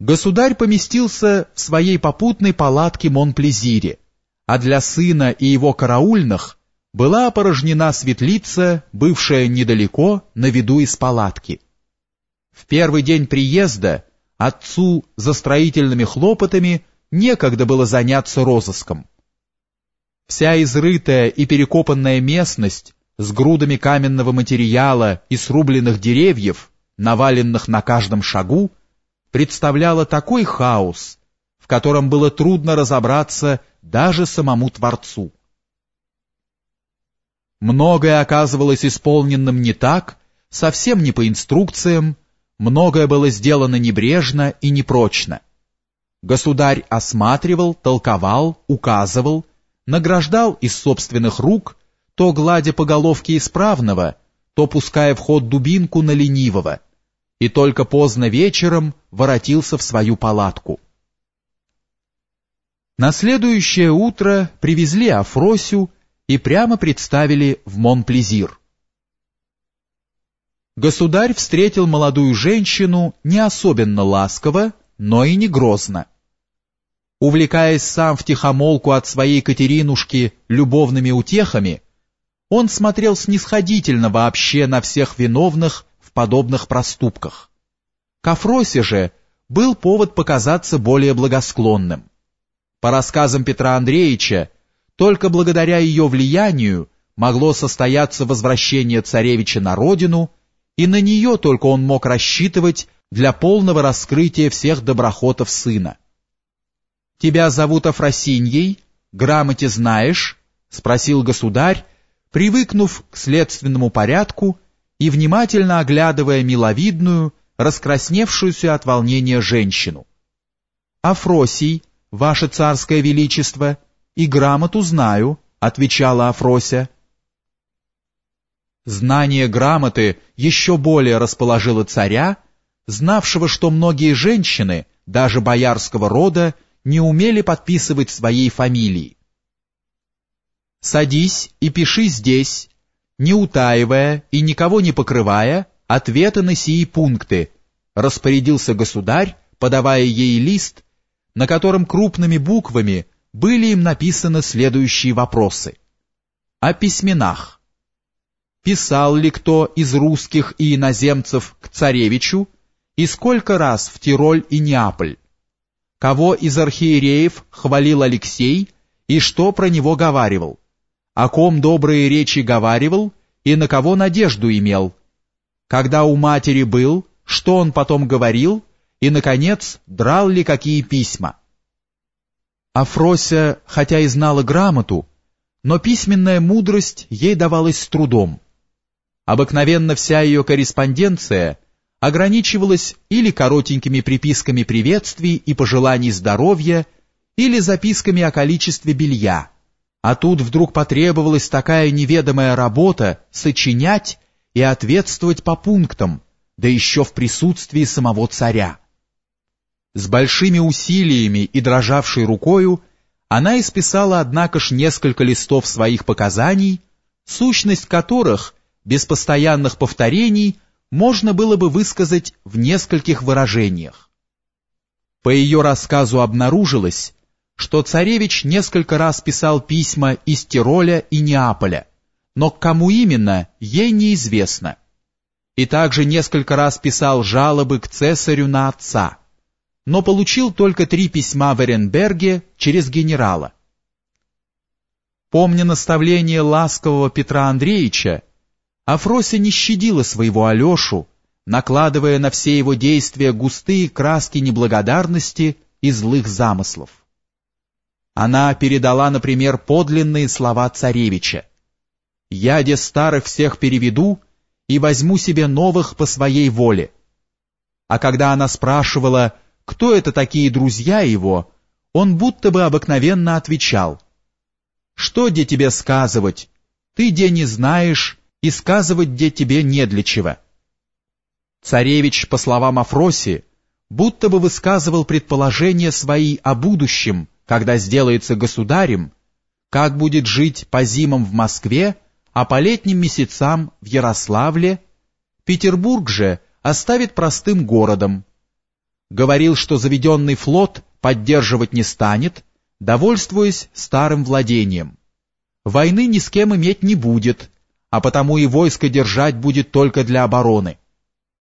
Государь поместился в своей попутной палатке Монплезире, а для сына и его караульных была опорожнена светлица, бывшая недалеко, на виду из палатки. В первый день приезда отцу за строительными хлопотами некогда было заняться розыском. Вся изрытая и перекопанная местность с грудами каменного материала и срубленных деревьев, наваленных на каждом шагу, представляла такой хаос, в котором было трудно разобраться даже самому Творцу. Многое оказывалось исполненным не так, совсем не по инструкциям, многое было сделано небрежно и непрочно. Государь осматривал, толковал, указывал, награждал из собственных рук, то гладя по головке исправного, то пуская в ход дубинку на ленивого — и только поздно вечером воротился в свою палатку. На следующее утро привезли Афросю и прямо представили в Монплезир. Государь встретил молодую женщину не особенно ласково, но и не грозно. Увлекаясь сам в тихомолку от своей Катеринушки любовными утехами, он смотрел снисходительно вообще на всех виновных подобных проступках. К Афросе же был повод показаться более благосклонным. По рассказам Петра Андреевича, только благодаря ее влиянию могло состояться возвращение царевича на родину, и на нее только он мог рассчитывать для полного раскрытия всех доброхотов сына. «Тебя зовут Афросиньей? Грамоте знаешь?» — спросил государь, привыкнув к следственному порядку и внимательно оглядывая миловидную, раскрасневшуюся от волнения женщину. «Афросий, ваше царское величество, и грамоту знаю», — отвечала Афрося. Знание грамоты еще более расположило царя, знавшего, что многие женщины, даже боярского рода, не умели подписывать своей фамилии. «Садись и пиши здесь», не утаивая и никого не покрывая, ответы на сии пункты, распорядился государь, подавая ей лист, на котором крупными буквами были им написаны следующие вопросы. О письменах. Писал ли кто из русских и иноземцев к царевичу и сколько раз в Тироль и Неаполь? Кого из архиереев хвалил Алексей и что про него говаривал? о ком добрые речи говаривал и на кого надежду имел, когда у матери был, что он потом говорил, и, наконец, драл ли какие письма. Афрося, хотя и знала грамоту, но письменная мудрость ей давалась с трудом. Обыкновенно вся ее корреспонденция ограничивалась или коротенькими приписками приветствий и пожеланий здоровья, или записками о количестве белья, а тут вдруг потребовалась такая неведомая работа сочинять и ответствовать по пунктам, да еще в присутствии самого царя. С большими усилиями и дрожавшей рукою она исписала, однако ж, несколько листов своих показаний, сущность которых, без постоянных повторений, можно было бы высказать в нескольких выражениях. По ее рассказу обнаружилось, что царевич несколько раз писал письма из Тироля и Неаполя, но к кому именно, ей неизвестно. И также несколько раз писал жалобы к цесарю на отца, но получил только три письма в Эренберге через генерала. Помня наставление ласкового Петра Андреевича, Афрося не щадила своего Алешу, накладывая на все его действия густые краски неблагодарности и злых замыслов. Она передала, например, подлинные слова царевича. «Я, де старых всех переведу и возьму себе новых по своей воле». А когда она спрашивала, кто это такие друзья его, он будто бы обыкновенно отвечал. «Что де тебе сказывать? Ты де не знаешь, и сказывать де тебе не для чего». Царевич, по словам Афроси, будто бы высказывал предположения свои о будущем, когда сделается государем, как будет жить по зимам в Москве, а по летним месяцам в Ярославле, Петербург же оставит простым городом. говорил, что заведенный флот поддерживать не станет, довольствуясь старым владением. Войны ни с кем иметь не будет, а потому и войско держать будет только для обороны.